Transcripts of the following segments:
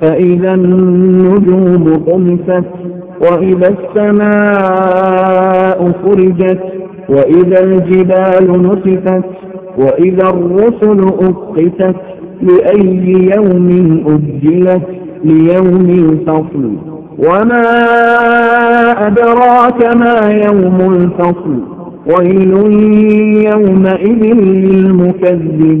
فإذا النجوم طمست وإذا السماء فرجت وإذا الجبال نصفت وإذا الرسل أقتت لأي يوم أجلت ليوم الفصل. وما أدراك ما يوم الفصل. ويل يومئذ للمكذبين.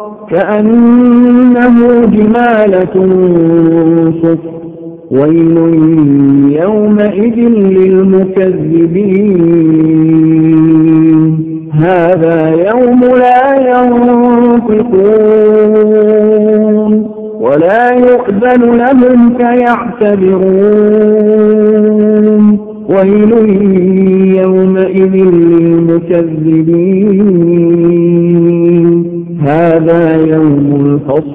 كأنه جمالة صفر. ويل يومئذ للمكذبين. هذا يوم لا ينطقون. ولا يؤذن لهم فيعتبرون ويل يومئذ للمكذبين.